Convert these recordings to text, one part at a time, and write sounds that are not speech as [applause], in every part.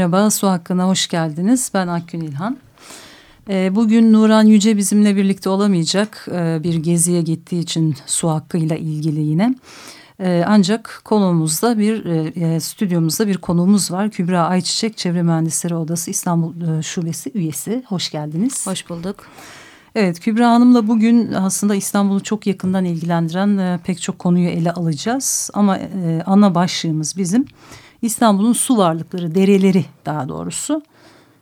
Merhaba, Su Hakkı'na hoş geldiniz. Ben Akgün İlhan. Ee, bugün Nuran Yüce bizimle birlikte olamayacak. Ee, bir geziye gittiği için su hakkıyla ilgili yine. Ee, ancak konuğumuzda bir e, e, stüdyomuzda bir konuğumuz var. Kübra Ayçiçek Çevre Mühendisleri Odası İstanbul e, Şubesi üyesi. Hoş geldiniz. Hoş bulduk. Evet Kübra Hanım'la bugün aslında İstanbul'u çok yakından ilgilendiren pek çok konuyu ele alacağız. Ama ana başlığımız bizim İstanbul'un su varlıkları, dereleri daha doğrusu.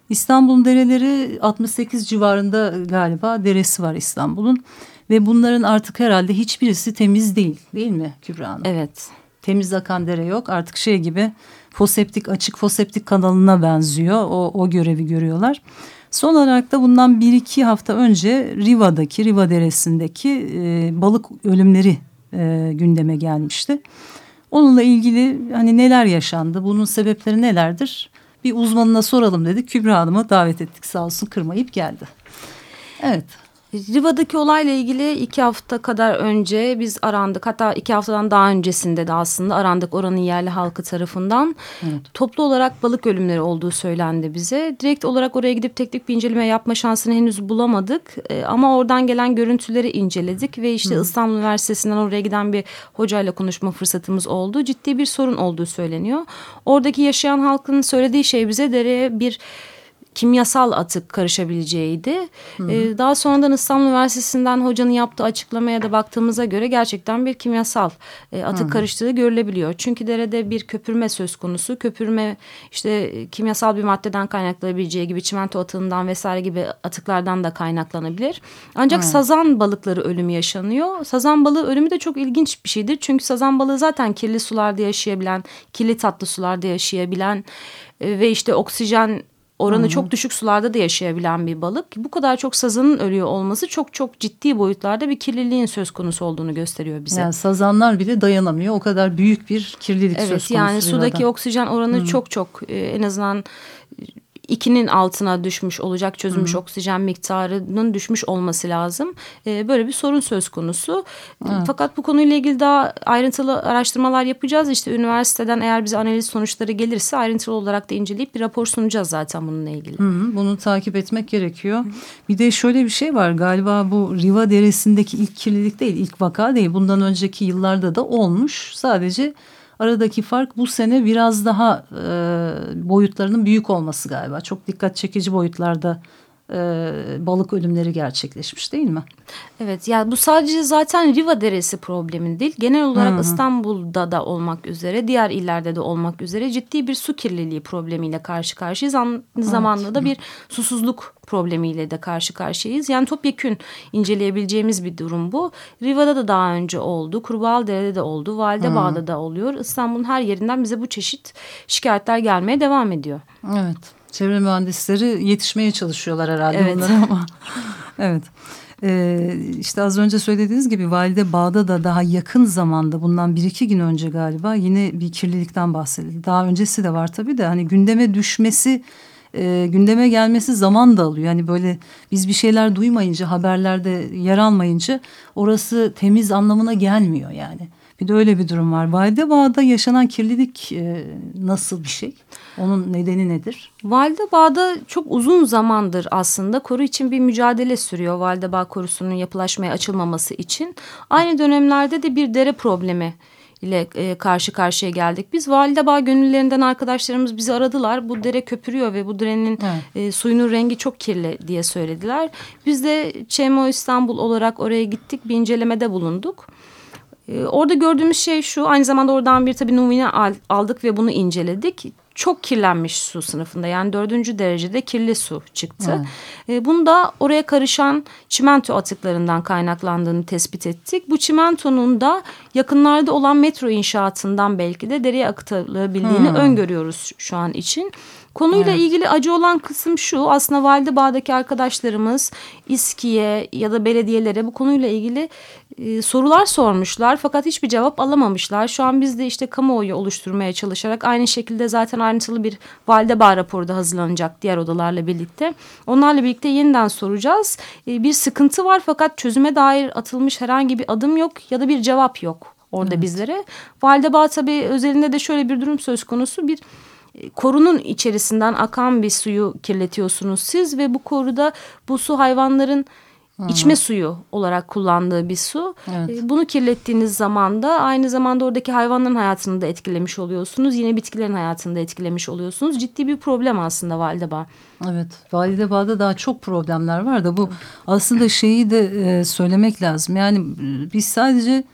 İstanbul'un dereleri 68 civarında galiba deresi var İstanbul'un. Ve bunların artık herhalde hiçbirisi temiz değil değil mi Kübra Hanım? Evet. Temiz akan dere yok artık şey gibi foseptik açık foseptik kanalına benziyor. O, o görevi görüyorlar. Son olarak da bundan bir iki hafta önce Riva'daki Riva Deresi'ndeki e, balık ölümleri e, gündeme gelmişti. Onunla ilgili hani neler yaşandı, bunun sebepleri nelerdir? Bir uzmanına soralım dedik. Kübra Hanım'ı davet ettik sağ olsun kırmayıp geldi. Evet. Riva'daki olayla ilgili iki hafta kadar önce biz arandık. Hatta iki haftadan daha öncesinde de aslında arandık oranın yerli halkı tarafından. Evet. Toplu olarak balık ölümleri olduğu söylendi bize. Direkt olarak oraya gidip teknik bir inceleme yapma şansını henüz bulamadık. Ee, ama oradan gelen görüntüleri inceledik ve işte Hı. İstanbul Üniversitesi'nden oraya giden bir hocayla konuşma fırsatımız oldu. Ciddi bir sorun olduğu söyleniyor. Oradaki yaşayan halkın söylediği şey bize dereye bir kimyasal atık karışabileceğiydi. Ee, daha sonradan İstanbul Üniversitesi'nden hocanın yaptığı açıklamaya da baktığımıza göre gerçekten bir kimyasal e, atık Hı. karıştığı görülebiliyor. Çünkü derede bir köpürme söz konusu. Köpürme işte e, kimyasal bir maddeden kaynaklanabileceği gibi çimento atığından vesaire gibi atıklardan da kaynaklanabilir. Ancak Hı. sazan balıkları ölümü yaşanıyor. Sazan balığı ölümü de çok ilginç bir şeydir. Çünkü sazan balığı zaten kirli sularda yaşayabilen, kirli tatlı sularda yaşayabilen e, ve işte oksijen oranı Hı-hı. çok düşük sularda da yaşayabilen bir balık. Bu kadar çok sazanın ölüyor olması çok çok ciddi boyutlarda bir kirliliğin söz konusu olduğunu gösteriyor bize. Yani sazanlar bile dayanamıyor. O kadar büyük bir kirlilik evet, söz konusu. Evet yani sudaki oksijen oranı Hı-hı. çok çok e, en azından ikinin altına düşmüş olacak çözülmüş Hı. oksijen miktarının düşmüş olması lazım. E, böyle bir sorun söz konusu. Evet. Fakat bu konuyla ilgili daha ayrıntılı araştırmalar yapacağız. İşte üniversiteden eğer bize analiz sonuçları gelirse ayrıntılı olarak da inceleyip bir rapor sunacağız zaten bununla ilgili. Hı, bunu takip etmek gerekiyor. Hı. Bir de şöyle bir şey var galiba bu Riva Deresi'ndeki ilk kirlilik değil, ilk vaka değil. Bundan önceki yıllarda da olmuş. Sadece Aradaki fark bu sene biraz daha e, boyutlarının büyük olması galiba. Çok dikkat çekici boyutlarda e, balık ölümleri gerçekleşmiş değil mi? Evet ya bu sadece zaten Riva Deresi problemi değil. Genel olarak Hı -hı. İstanbul'da da olmak üzere diğer illerde de olmak üzere ciddi bir su kirliliği problemiyle karşı karşıyayız. Aynı evet. zamanda da bir susuzluk problemiyle de karşı karşıyayız. Yani topyekün inceleyebileceğimiz bir durum bu. Riva'da da daha önce oldu. Kurbağalıdere'de de oldu. Validebağ'da da oluyor. İstanbul'un her yerinden bize bu çeşit şikayetler gelmeye devam ediyor. Evet. Çevre mühendisleri yetişmeye çalışıyorlar herhalde evet. bunlara ama. [laughs] evet. Ee, işte az önce söylediğiniz gibi Valide Bağ'da da daha yakın zamanda bundan bir iki gün önce galiba yine bir kirlilikten bahsedildi. Daha öncesi de var tabii de hani gündeme düşmesi e, gündeme gelmesi zaman da alıyor. Yani böyle biz bir şeyler duymayınca haberlerde yer almayınca orası temiz anlamına gelmiyor yani. Bir de öyle bir durum var. Validebağ'da yaşanan kirlilik e, nasıl bir şey? Onun nedeni nedir? Validebağ'da çok uzun zamandır aslında koru için bir mücadele sürüyor. Validebağ korusunun yapılaşmaya açılmaması için. Aynı dönemlerde de bir dere problemi ile e, karşı karşıya geldik. Biz Validebağ gönüllerinden arkadaşlarımız bizi aradılar. Bu dere köpürüyor ve bu derenin evet. e, suyunun rengi çok kirli diye söylediler. Biz de ÇMO İstanbul olarak oraya gittik bir incelemede bulunduk. E, orada gördüğümüz şey şu aynı zamanda oradan bir tabii numune aldık ve bunu inceledik çok kirlenmiş su sınıfında yani dördüncü derecede kirli su çıktı. Evet. E, bunu da oraya karışan çimento atıklarından kaynaklandığını tespit ettik. Bu çimentonun da yakınlarda olan metro inşaatından belki de dereye akıtılabildiğini hmm. öngörüyoruz şu an için. Konuyla evet. ilgili acı olan kısım şu aslında Validebağ'daki arkadaşlarımız İSKİ'ye ya da belediyelere bu konuyla ilgili e, sorular sormuşlar fakat hiçbir cevap alamamışlar. Şu an biz de işte kamuoyu oluşturmaya çalışarak aynı şekilde zaten ayrıntılı bir Validebağ raporu da hazırlanacak diğer odalarla birlikte. Onlarla birlikte yeniden soracağız. E, bir sıkıntı var fakat çözüme dair atılmış herhangi bir adım yok ya da bir cevap yok orada evet. bizlere. Validebağ tabii özelinde de şöyle bir durum söz konusu bir korunun içerisinden akan bir suyu kirletiyorsunuz siz ve bu koruda bu su hayvanların Hı. içme suyu olarak kullandığı bir su. Evet. E, bunu kirlettiğiniz zaman da aynı zamanda oradaki hayvanların hayatını da etkilemiş oluyorsunuz. Yine bitkilerin hayatını da etkilemiş oluyorsunuz. Ciddi bir problem aslında Validebağ. Evet Validebağ'da daha çok problemler var da bu aslında şeyi de e, söylemek lazım. Yani biz sadece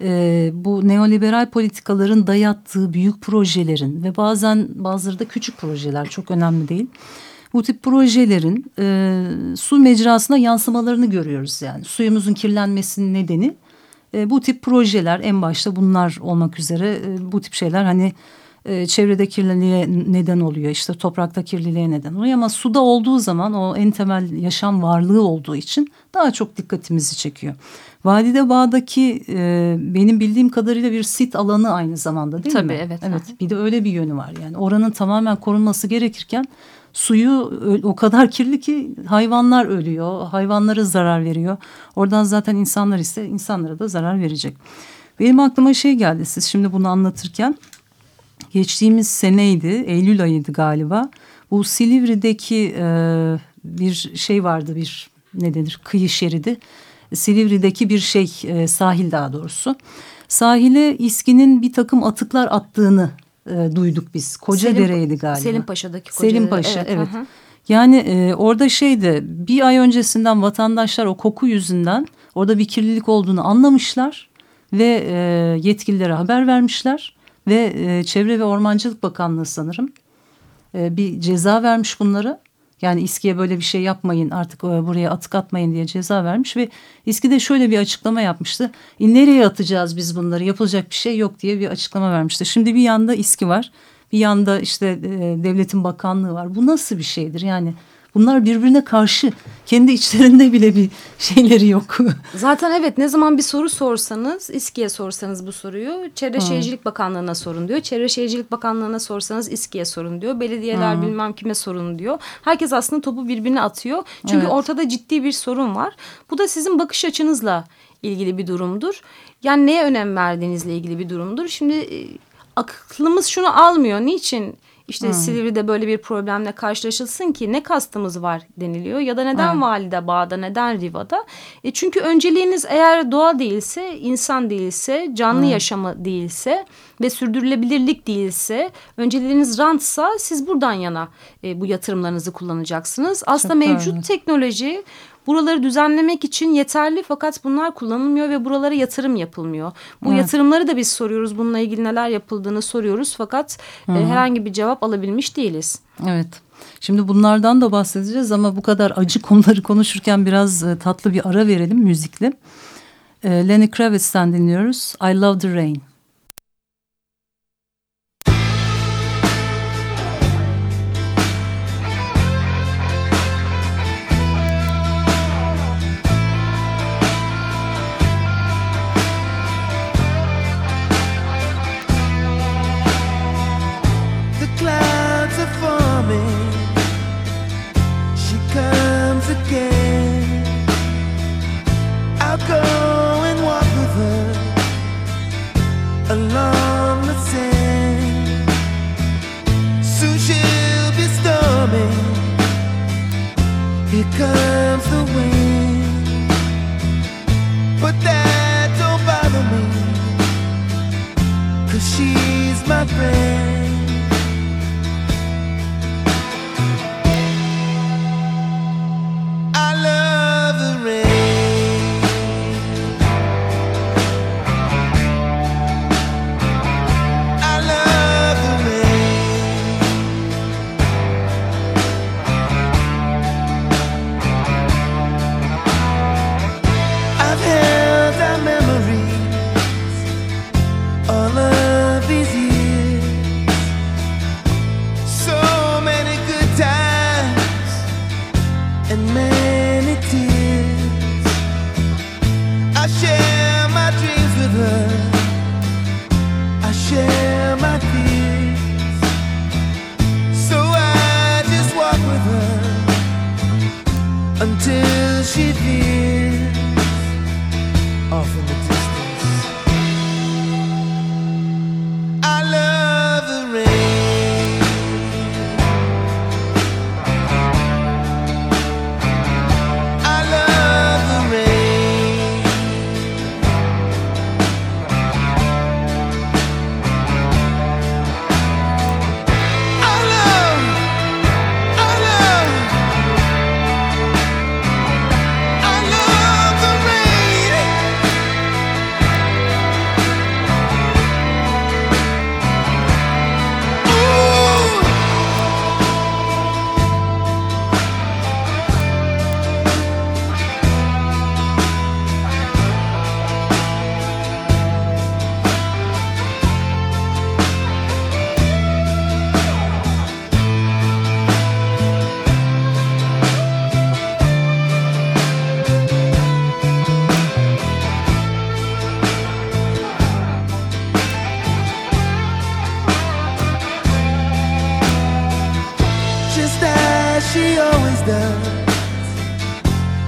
e, bu neoliberal politikaların dayattığı büyük projelerin ve bazen bazıları da küçük projeler çok önemli değil. Bu tip projelerin e, su mecrasına yansımalarını görüyoruz yani. Suyumuzun kirlenmesinin nedeni e, bu tip projeler en başta bunlar olmak üzere e, bu tip şeyler hani e, çevrede kirliliğe neden oluyor işte toprakta kirliliğe neden oluyor ama suda olduğu zaman o en temel yaşam varlığı olduğu için daha çok dikkatimizi çekiyor. Vadide Bağ'daki e, benim bildiğim kadarıyla bir sit alanı aynı zamanda değil Tabii, mi? Tabii evet. Evet bir de öyle bir yönü var yani oranın tamamen korunması gerekirken suyu o kadar kirli ki hayvanlar ölüyor hayvanlara zarar veriyor. Oradan zaten insanlar ise insanlara da zarar verecek. Benim aklıma şey geldi siz şimdi bunu anlatırken geçtiğimiz seneydi Eylül ayıydı galiba bu Silivri'deki e, bir şey vardı bir ne denir kıyı şeridi Silivri'deki bir şey e, sahil daha doğrusu. Sahile İSKİ'nin bir takım atıklar attığını e, duyduk biz. Koca Selim, dereydi galiba. Selim Paşa'daki Koca Selim Paşa evet. evet. Yani e, orada şeyde bir ay öncesinden vatandaşlar o koku yüzünden orada bir kirlilik olduğunu anlamışlar ve e, yetkililere haber vermişler ve e, Çevre ve Ormancılık Bakanlığı sanırım e, bir ceza vermiş bunlara yani İSKİ'ye böyle bir şey yapmayın artık e, buraya atık atmayın diye ceza vermiş ve İSKİ de şöyle bir açıklama yapmıştı. E, nereye atacağız biz bunları yapılacak bir şey yok diye bir açıklama vermişti. Şimdi bir yanda İSKİ var bir yanda işte e, devletin bakanlığı var. Bu nasıl bir şeydir yani? Bunlar birbirine karşı kendi içlerinde bile bir şeyleri yok. [laughs] Zaten evet ne zaman bir soru sorsanız İSKİ'ye sorsanız bu soruyu Çevre hmm. Şehircilik Bakanlığı'na sorun diyor. Çevre Şehircilik Bakanlığı'na sorsanız İSKİ'ye sorun diyor. Belediyeler hmm. bilmem kime sorun diyor. Herkes aslında topu birbirine atıyor. Çünkü evet. ortada ciddi bir sorun var. Bu da sizin bakış açınızla ilgili bir durumdur. Yani neye önem verdiğinizle ilgili bir durumdur. Şimdi e, aklımız şunu almıyor. Niçin? İşte hmm. Silivri'de böyle bir problemle karşılaşılsın ki ne kastımız var deniliyor ya da neden hmm. Valide Bağ'da neden Riva'da? E çünkü önceliğiniz eğer doğa değilse, insan değilse, canlı hmm. yaşamı değilse ve sürdürülebilirlik değilse, önceliğiniz rantsa siz buradan yana e, bu yatırımlarınızı kullanacaksınız. Aslında Çok mevcut öyle. teknoloji Buraları düzenlemek için yeterli fakat bunlar kullanılmıyor ve buralara yatırım yapılmıyor. Bu evet. yatırımları da biz soruyoruz. Bununla ilgili neler yapıldığını soruyoruz fakat e, herhangi bir cevap alabilmiş değiliz. Evet. Şimdi bunlardan da bahsedeceğiz ama bu kadar acı konuları konuşurken biraz e, tatlı bir ara verelim müzikle. E, Lenny Kravitz'ten dinliyoruz. I Love the Rain.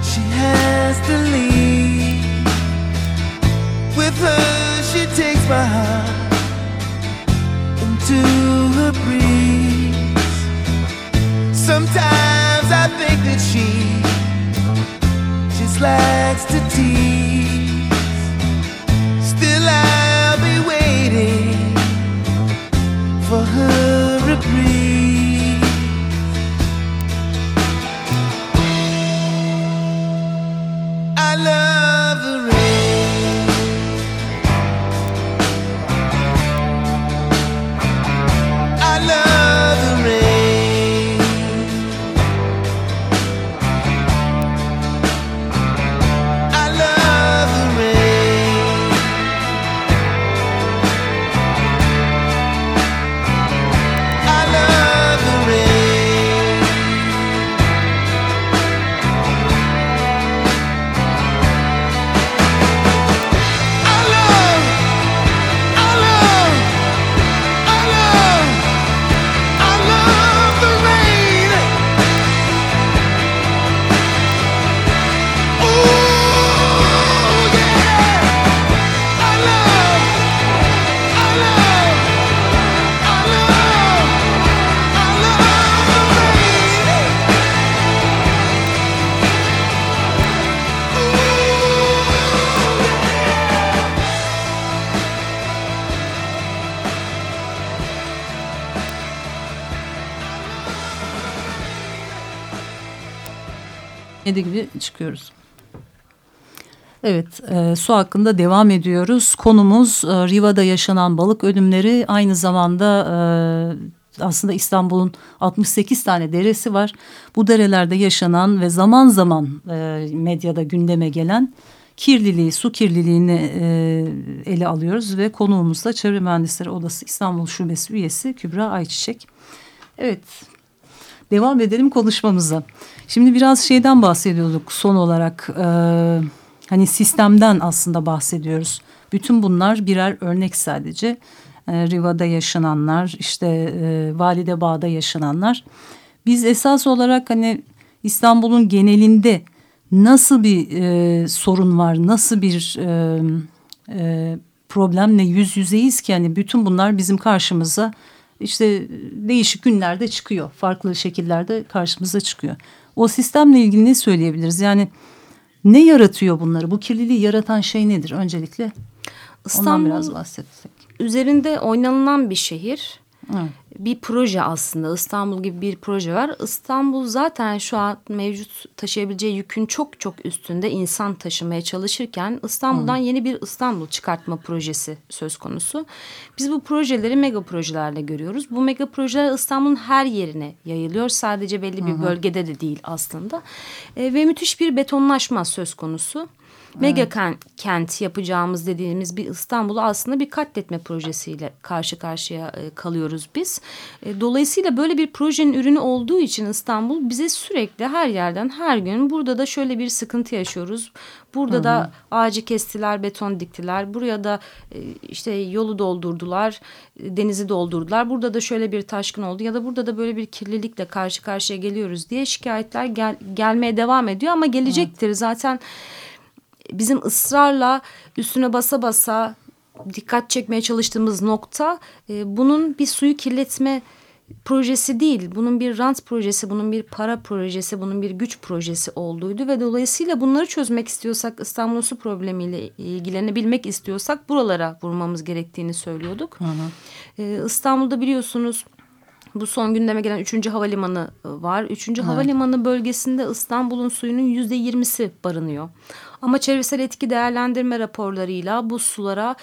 She has to leave. With her, she takes my heart into her breeze. Sometimes I think that she just likes to tease. 7 gibi çıkıyoruz. Evet, e, su hakkında devam ediyoruz. Konumuz e, Riva'da yaşanan balık ölümleri. Aynı zamanda e, aslında İstanbul'un 68 tane deresi var. Bu derelerde yaşanan ve zaman zaman e, medyada gündeme gelen kirliliği, su kirliliğini e, ele alıyoruz. Ve konuğumuz da Çevre Mühendisleri Odası İstanbul Şubesi üyesi Kübra Ayçiçek. Evet, devam edelim konuşmamıza. Şimdi biraz şeyden bahsediyorduk son olarak. E, hani sistemden aslında bahsediyoruz. Bütün bunlar birer örnek sadece. E, Riva'da yaşananlar, işte e, Valide Bağ'da yaşananlar. Biz esas olarak hani İstanbul'un genelinde nasıl bir e, sorun var, nasıl bir e, e, problemle yüz yüzeyiz ki hani bütün bunlar bizim karşımıza işte değişik günlerde çıkıyor. Farklı şekillerde karşımıza çıkıyor. O sistemle ilgili ne söyleyebiliriz? Yani ne yaratıyor bunları? Bu kirliliği yaratan şey nedir öncelikle? Ondan İstanbul biraz bahsetsek. üzerinde oynanılan bir şehir. Evet. Bir proje aslında İstanbul gibi bir proje var. İstanbul zaten şu an mevcut taşıyabileceği yükün çok çok üstünde insan taşımaya çalışırken İstanbul'dan yeni bir İstanbul çıkartma projesi söz konusu. Biz bu projeleri mega projelerle görüyoruz. Bu mega projeler İstanbul'un her yerine yayılıyor. Sadece belli bir bölgede de değil aslında. E, ve müthiş bir betonlaşma söz konusu. Mega ken- kent yapacağımız dediğimiz bir İstanbul'u aslında bir katletme projesiyle karşı karşıya e, kalıyoruz biz. E, dolayısıyla böyle bir projenin ürünü olduğu için İstanbul bize sürekli her yerden her gün burada da şöyle bir sıkıntı yaşıyoruz. Burada da ağacı kestiler, beton diktiler. Buraya da e, işte yolu doldurdular, denizi doldurdular. Burada da şöyle bir taşkın oldu ya da burada da böyle bir kirlilikle karşı karşıya geliyoruz diye şikayetler gel- gelmeye devam ediyor ama gelecektir. Zaten bizim ısrarla üstüne basa basa dikkat çekmeye çalıştığımız nokta e, bunun bir suyu kirletme projesi değil. Bunun bir rant projesi, bunun bir para projesi, bunun bir güç projesi olduğuydu ve dolayısıyla bunları çözmek istiyorsak İstanbul'un su problemiyle ilgilenebilmek istiyorsak buralara vurmamız gerektiğini söylüyorduk. E, İstanbul'da biliyorsunuz bu son gündeme gelen 3. havalimanı e, var. 3. havalimanı bölgesinde İstanbul'un suyunun yüzde yirmisi barınıyor. Ama çevresel etki değerlendirme raporlarıyla bu sulara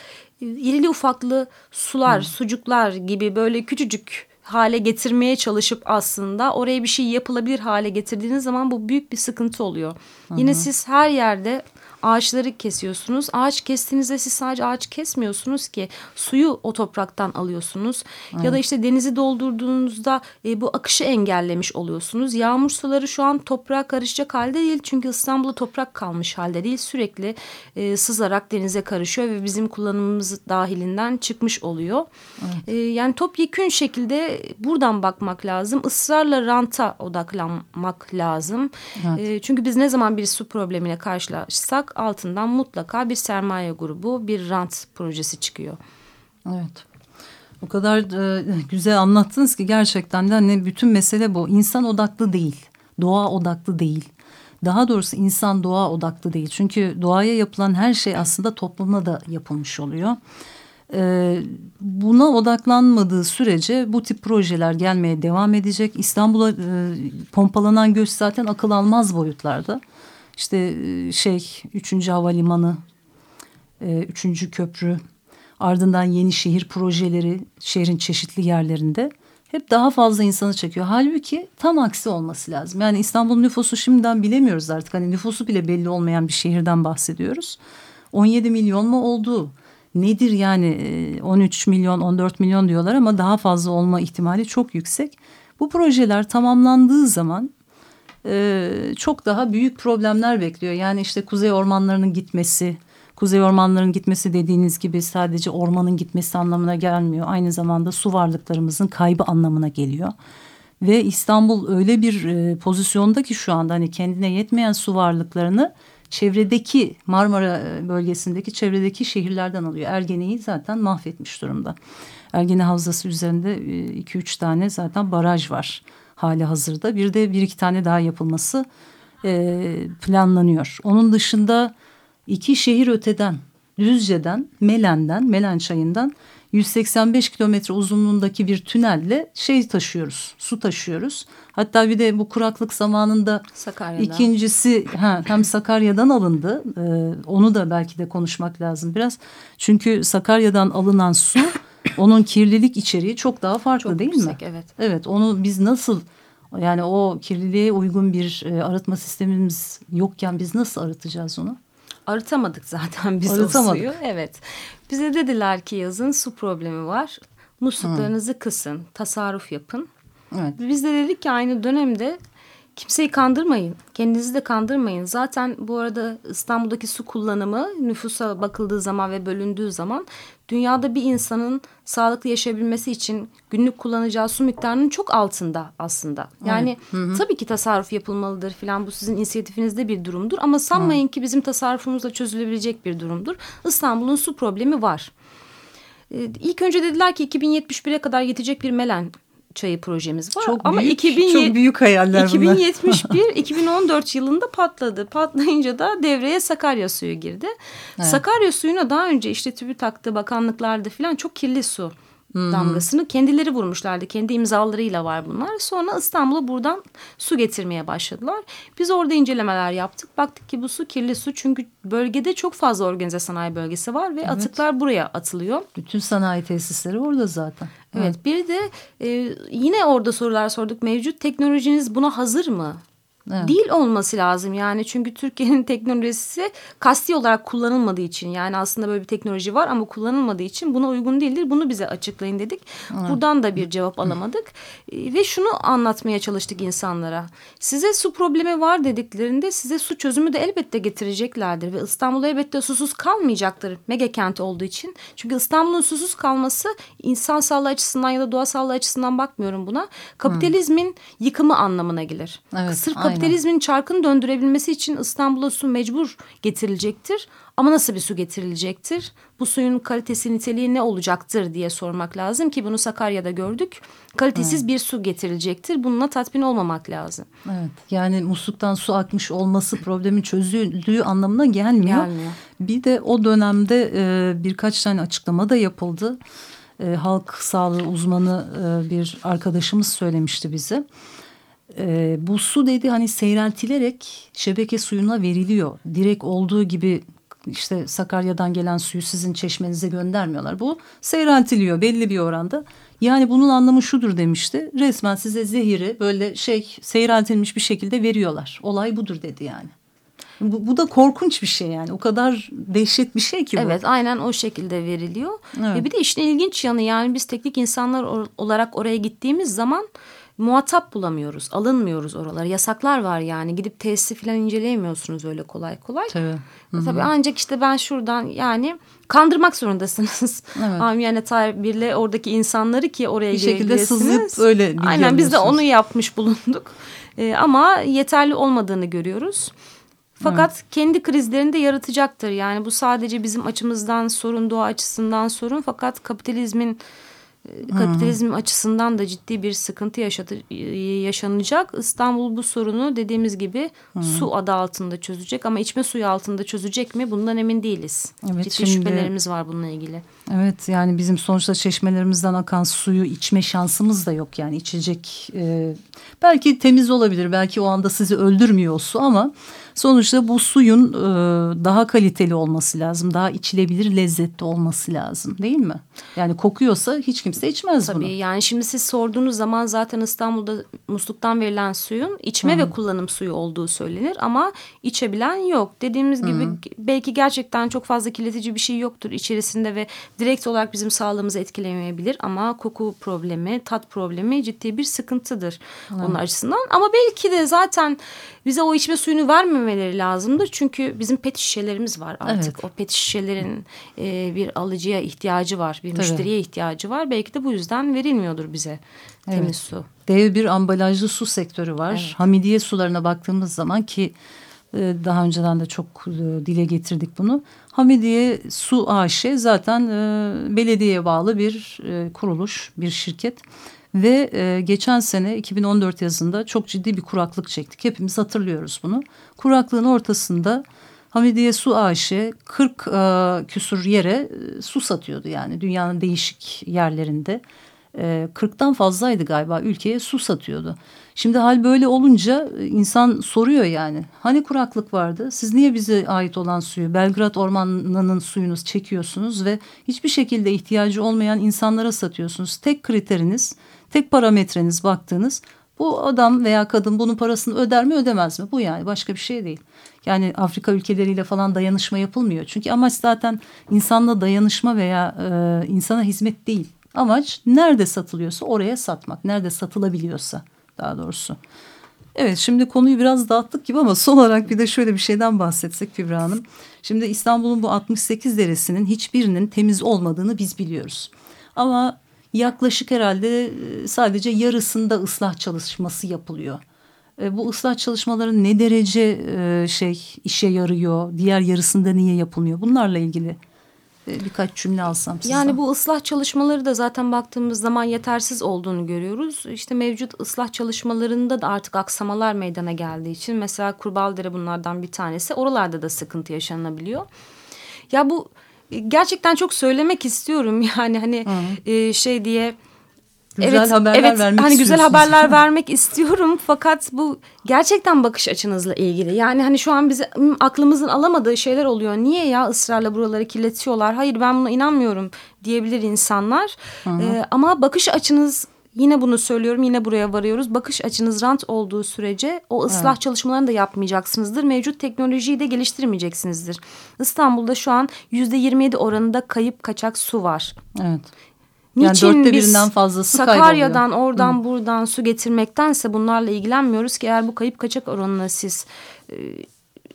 e, irili ufaklı sular, sucuklar gibi böyle küçücük hale getirmeye çalışıp aslında oraya bir şey yapılabilir hale getirdiğiniz zaman bu büyük bir sıkıntı oluyor. Yine siz her yerde ağaçları kesiyorsunuz. Ağaç kestiğinizde siz sadece ağaç kesmiyorsunuz ki suyu o topraktan alıyorsunuz. Ya da işte denizi doldurduğunuzda e, bu akışı engellemiş oluyorsunuz. Yağmur suları şu an toprağa karışacak halde değil. Çünkü İstanbul'da toprak kalmış halde değil. Sürekli e, sızarak denize karışıyor ve bizim kullanımımız dahilinden çıkmış oluyor. E, yani topyekün şekilde buradan bakmak lazım. Israrla ranta odaklanmak lazım. E, çünkü biz ne zaman bir su problemine karşılaşsak altından mutlaka bir sermaye grubu, bir rant projesi çıkıyor. Evet. O kadar e, güzel anlattınız ki gerçekten de hani bütün mesele bu. İnsan odaklı değil, doğa odaklı değil. Daha doğrusu insan doğa odaklı değil. Çünkü doğaya yapılan her şey aslında toplumla da yapılmış oluyor. Ee, buna odaklanmadığı sürece bu tip projeler gelmeye devam edecek. İstanbul'a e, pompalanan göç zaten akıl almaz boyutlarda. İşte e, şey üçüncü havalimanı, e, üçüncü köprü, ardından yeni şehir projeleri şehrin çeşitli yerlerinde hep daha fazla insanı çekiyor. Halbuki tam aksi olması lazım. Yani İstanbul nüfusu şimdiden bilemiyoruz artık. Hani nüfusu bile belli olmayan bir şehirden bahsediyoruz. 17 milyon mu oldu? Nedir yani 13 milyon 14 milyon diyorlar ama daha fazla olma ihtimali çok yüksek. Bu projeler tamamlandığı zaman e, çok daha büyük problemler bekliyor. Yani işte kuzey ormanlarının gitmesi, kuzey ormanlarının gitmesi dediğiniz gibi sadece ormanın gitmesi anlamına gelmiyor. Aynı zamanda su varlıklarımızın kaybı anlamına geliyor. Ve İstanbul öyle bir e, pozisyonda ki şu anda hani kendine yetmeyen su varlıklarını çevredeki Marmara e, bölgesindeki çevredeki şehirlerden alıyor. Ergene'yi zaten mahvetmiş durumda. Ergene Havzası üzerinde e, iki üç tane zaten baraj var hali hazırda. Bir de bir iki tane daha yapılması e, planlanıyor. Onun dışında iki şehir öteden Düzce'den, Melen'den, Melen çayından 185 kilometre uzunluğundaki bir tünelle şey taşıyoruz, su taşıyoruz. Hatta bir de bu kuraklık zamanında Sakarya'dan. ikincisi ha, hem Sakarya'dan alındı. Ee, onu da belki de konuşmak lazım biraz. Çünkü Sakarya'dan alınan su [laughs] onun kirlilik içeriği çok daha farklı çok değil yüksek, mi? Evet. Evet onu biz nasıl yani o kirliliğe uygun bir e, arıtma sistemimiz yokken biz nasıl arıtacağız onu? Arıtamadık zaten biz Arıtamadık. o suyu. Evet. Bize dediler ki yazın su problemi var. Musluklarınızı Hı. kısın, tasarruf yapın. Evet. Biz de dedik ki aynı dönemde kimseyi kandırmayın. Kendinizi de kandırmayın. Zaten bu arada İstanbul'daki su kullanımı nüfusa bakıldığı zaman ve bölündüğü zaman dünyada bir insanın sağlıklı yaşayabilmesi için günlük kullanacağı su miktarının çok altında aslında. Yani evet. hı hı. tabii ki tasarruf yapılmalıdır filan bu sizin inisiyatifinizde bir durumdur ama sanmayın hı. ki bizim tasarrufumuzla çözülebilecek bir durumdur. İstanbul'un su problemi var. Ee, ilk önce dediler ki 2071'e kadar yetecek bir melen çayı projemiz var. Çok Ama büyük, 2000, çok büyük hayaller 2071 2014 [laughs] yılında patladı. Patlayınca da devreye Sakarya suyu girdi. Evet. Sakarya suyuna daha önce işte TÜBİTAK'ta bakanlıklarda falan çok kirli su hmm. damgasını kendileri vurmuşlardı. Kendi imzalarıyla var bunlar. Sonra İstanbul'a buradan su getirmeye başladılar. Biz orada incelemeler yaptık. Baktık ki bu su kirli su. Çünkü bölgede çok fazla organize sanayi bölgesi var ve evet. atıklar buraya atılıyor. Bütün sanayi tesisleri orada zaten. Evet, evet. bir de e, yine orada sorular sorduk. Mevcut teknolojiniz buna hazır mı? Evet. Değil olması lazım yani çünkü Türkiye'nin [laughs] teknolojisi kasti olarak kullanılmadığı için yani aslında böyle bir teknoloji var ama kullanılmadığı için buna uygun değildir. Bunu bize açıklayın dedik. Evet. Buradan da bir cevap alamadık e, ve şunu anlatmaya çalıştık insanlara. Size su problemi var dediklerinde size su çözümü de elbette getireceklerdir ve İstanbul elbette susuz kalmayacaktır mega kent olduğu için. Çünkü İstanbul'un susuz kalması insan sağlığı açısından ya da doğa sağlığı açısından bakmıyorum buna. Kapitalizmin hmm. yıkımı anlamına gelir. Evet, Sırf kapitalizmin çarkını döndürebilmesi için İstanbul'a su mecbur getirilecektir. Ama nasıl bir su getirilecektir? Bu suyun kalitesi niteliği ne olacaktır diye sormak lazım ki bunu Sakarya'da gördük. Kalitesiz evet. bir su getirilecektir. Bununla tatmin olmamak lazım. Evet. Yani musluktan su akmış olması problemin çözüldüğü anlamına gelmiyor. gelmiyor. Bir de o dönemde e, birkaç tane açıklama da yapıldı. E, halk sağlığı uzmanı e, bir arkadaşımız söylemişti bize e, bu su dedi hani seyreltilerek şebeke suyuna veriliyor. Direkt olduğu gibi işte Sakarya'dan gelen suyu sizin çeşmenize göndermiyorlar. Bu seyreltiliyor belli bir oranda. Yani bunun anlamı şudur demişti. Resmen size zehiri böyle şey seyreltilmiş bir şekilde veriyorlar. Olay budur dedi yani. Bu, bu da korkunç bir şey yani. O kadar dehşet bir şey ki bu. Evet aynen o şekilde veriliyor. Evet. Ve bir de işin ilginç yanı yani biz teknik insanlar olarak oraya gittiğimiz zaman muhatap bulamıyoruz. Alınmıyoruz oralara. Yasaklar var yani. Gidip tesisi falan inceleyemiyorsunuz öyle kolay kolay. Tabii. Hı -hı. Tabii ancak işte ben şuradan yani kandırmak zorundasınız. Evet. [laughs] Amiyane tabirle oradaki insanları ki oraya Bir şekilde sızıp öyle Aynen biz de onu yapmış bulunduk. Ee, ama yeterli olmadığını görüyoruz. Fakat evet. kendi krizlerini de yaratacaktır. Yani bu sadece bizim açımızdan sorun, doğa açısından sorun. Fakat kapitalizmin kapitalizm hmm. açısından da ciddi bir sıkıntı yaşatı, yaşanacak. İstanbul bu sorunu dediğimiz gibi hmm. su adı altında çözecek ama içme suyu altında çözecek mi bundan emin değiliz. Evet, ciddi şimdi, şüphelerimiz var bununla ilgili. Evet yani bizim sonuçta çeşmelerimizden akan suyu içme şansımız da yok yani içecek e, belki temiz olabilir belki o anda sizi öldürmüyor o su ama Sonuçta bu suyun e, daha kaliteli olması lazım. Daha içilebilir lezzetli olması lazım değil mi? Yani kokuyorsa hiç kimse içmez Tabii, bunu. Tabii yani şimdi siz sorduğunuz zaman zaten İstanbul'da musluktan verilen suyun içme Hı -hı. ve kullanım suyu olduğu söylenir. Ama içebilen yok. Dediğimiz Hı -hı. gibi belki gerçekten çok fazla kirletici bir şey yoktur içerisinde ve direkt olarak bizim sağlığımızı etkilemeyebilir. Ama koku problemi, tat problemi ciddi bir sıkıntıdır Hı -hı. onun açısından. Ama belki de zaten bize o içme suyunu vermemeleri lazımdır. Çünkü bizim pet şişelerimiz var artık. Evet. O pet şişelerin e, bir alıcıya ihtiyacı var. Bir Tabii. müşteriye ihtiyacı var. Belki de bu yüzden verilmiyordur bize evet. temiz su. Dev bir ambalajlı su sektörü var. Evet. Hamidiye sularına baktığımız zaman ki e, daha önceden de çok e, dile getirdik bunu. Hamidiye Su AŞ zaten e, belediyeye bağlı bir kuruluş, bir şirket. Ve e, geçen sene 2014 yazında çok ciddi bir kuraklık çektik. Hepimiz hatırlıyoruz bunu. Kuraklığın ortasında Hamidiye Su AŞ 40 e, küsur yere e, su satıyordu yani dünyanın değişik yerlerinde. E, 40'tan fazlaydı galiba ülkeye su satıyordu. Şimdi hal böyle olunca e, insan soruyor yani. Hani kuraklık vardı? Siz niye bize ait olan suyu Belgrad Ormanı'nın suyunu çekiyorsunuz ve hiçbir şekilde ihtiyacı olmayan insanlara satıyorsunuz? Tek kriteriniz Tek parametreniz baktığınız bu adam veya kadın bunun parasını öder mi ödemez mi? Bu yani başka bir şey değil. Yani Afrika ülkeleriyle falan dayanışma yapılmıyor. Çünkü amaç zaten insanla dayanışma veya e, insana hizmet değil. Amaç nerede satılıyorsa oraya satmak. Nerede satılabiliyorsa daha doğrusu. Evet şimdi konuyu biraz dağıttık gibi ama son olarak bir de şöyle bir şeyden bahsetsek Kübra Hanım. Şimdi İstanbul'un bu 68 deresinin hiçbirinin temiz olmadığını biz biliyoruz. Ama yaklaşık herhalde e, sadece yarısında ıslah çalışması yapılıyor. E, bu ıslah çalışmaları ne derece e, şey işe yarıyor? Diğer yarısında niye yapılmıyor? Bunlarla ilgili birkaç cümle alsam sizden. Yani bu ıslah çalışmaları da zaten baktığımız zaman yetersiz olduğunu görüyoruz. İşte mevcut ıslah çalışmalarında da artık aksamalar meydana geldiği için mesela Kurbaldere bunlardan bir tanesi. Oralarda da sıkıntı yaşanabiliyor. Ya bu gerçekten çok söylemek istiyorum [laughs] yani hani e, şey diye güzel evet, haberler evet, vermek hani güzel haberler [laughs] vermek istiyorum fakat bu gerçekten bakış açınızla ilgili. Yani hani şu an bize aklımızın alamadığı şeyler oluyor. Niye ya ısrarla buraları kirletiyorlar? Hayır ben buna inanmıyorum diyebilir insanlar. Hı hı. Ee, ama bakış açınız Yine bunu söylüyorum yine buraya varıyoruz. Bakış açınız rant olduğu sürece o ıslah evet. çalışmalarını da yapmayacaksınızdır. Mevcut teknolojiyi de geliştirmeyeceksinizdir. İstanbul'da şu an yüzde yirmi oranında kayıp kaçak su var. Evet. Yani Niçin dörtte birinden fazlası Sakarya'dan kayboluyor. oradan Hı. buradan su getirmektense bunlarla ilgilenmiyoruz ki eğer bu kayıp kaçak oranını siz e,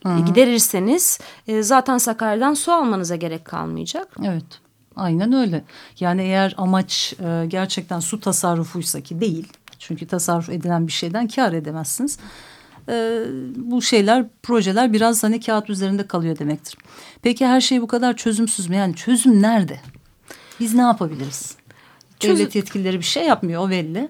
Hı. giderirseniz e, zaten Sakarya'dan su almanıza gerek kalmayacak. Evet. Aynen öyle. Yani eğer amaç e, gerçekten su tasarrufuysa ki değil. Çünkü tasarruf edilen bir şeyden kar edemezsiniz. E, bu şeyler, projeler biraz hani kağıt üzerinde kalıyor demektir. Peki her şey bu kadar çözümsüz mü? Yani çözüm nerede? Biz ne yapabiliriz? Çözüm... Devlet yetkilileri bir şey yapmıyor o belli.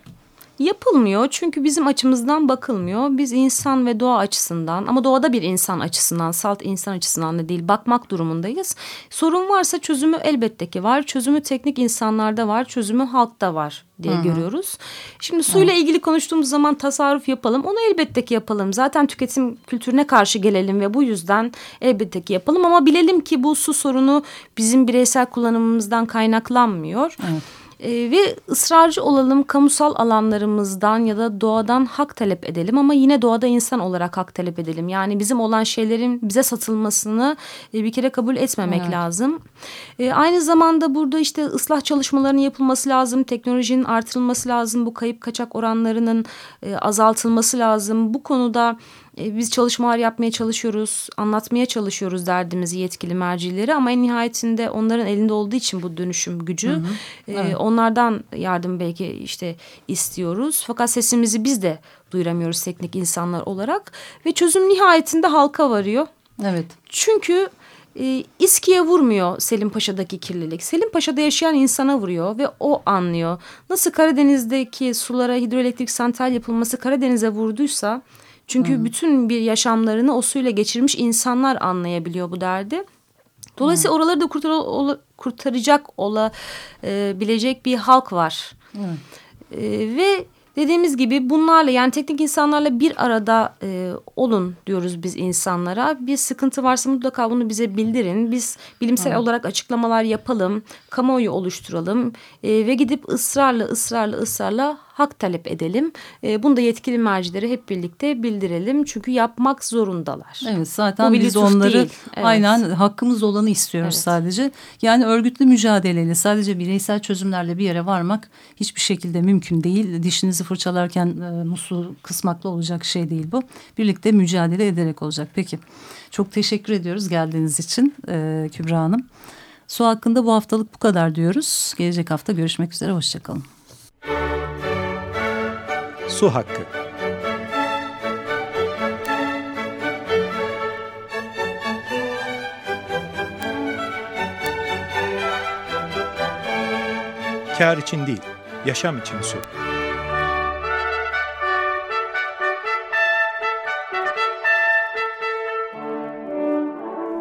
Yapılmıyor çünkü bizim açımızdan bakılmıyor. Biz insan ve doğa açısından ama doğada bir insan açısından, salt insan açısından da değil bakmak durumundayız. Sorun varsa çözümü elbette ki var. Çözümü teknik insanlarda var, çözümü halkta var diye Hı -hı. görüyoruz. Şimdi suyla Hı. ilgili konuştuğumuz zaman tasarruf yapalım. Onu elbette ki yapalım. Zaten tüketim kültürüne karşı gelelim ve bu yüzden elbette ki yapalım. Ama bilelim ki bu su sorunu bizim bireysel kullanımımızdan kaynaklanmıyor. Evet. E, ve ısrarcı olalım kamusal alanlarımızdan ya da doğadan hak talep edelim ama yine doğada insan olarak hak talep edelim. Yani bizim olan şeylerin bize satılmasını e, bir kere kabul etmemek evet. lazım. E, aynı zamanda burada işte ıslah çalışmalarının yapılması lazım, teknolojinin artırılması lazım, bu kayıp kaçak oranlarının e, azaltılması lazım. Bu konuda biz çalışmalar yapmaya çalışıyoruz, anlatmaya çalışıyoruz derdimizi yetkili mercileri ama en nihayetinde onların elinde olduğu için bu dönüşüm gücü. Hı hı. E, evet. Onlardan yardım belki işte istiyoruz. Fakat sesimizi biz de duyuramıyoruz teknik insanlar olarak ve çözüm nihayetinde halka varıyor. Evet. Çünkü e, İSKİ'ye vurmuyor Selim Paşa'daki kirlilik. Selim Paşa'da yaşayan insana vuruyor ve o anlıyor. Nasıl Karadeniz'deki sulara hidroelektrik santral yapılması Karadeniz'e vurduysa... Çünkü Hı. bütün bir yaşamlarını o suyla geçirmiş insanlar anlayabiliyor bu derdi. Dolayısıyla Hı. oraları da kurtar, ola, kurtaracak olabilecek e, bir halk var. E, ve Dediğimiz gibi bunlarla yani teknik insanlarla bir arada e, olun diyoruz biz insanlara. Bir sıkıntı varsa mutlaka bunu bize bildirin. Biz bilimsel evet. olarak açıklamalar yapalım, kamuoyu oluşturalım e, ve gidip ısrarla ısrarla ısrarla hak talep edelim. E, bunu da yetkili mercileri hep birlikte bildirelim. Çünkü yapmak zorundalar. Evet zaten biz onları evet. aynen hakkımız olanı istiyoruz evet. sadece. Yani örgütlü mücadeleyle sadece bireysel çözümlerle bir yere varmak hiçbir şekilde mümkün değil. Dişinizi fırçalarken e, musluğu kısmakla olacak şey değil bu. Birlikte mücadele ederek olacak. Peki çok teşekkür ediyoruz geldiğiniz için e, Kübra Hanım. Su hakkında bu haftalık bu kadar diyoruz. Gelecek hafta görüşmek üzere. Hoşçakalın. Su hakkı. Kar için değil, yaşam için su.